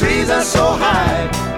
trees are so high.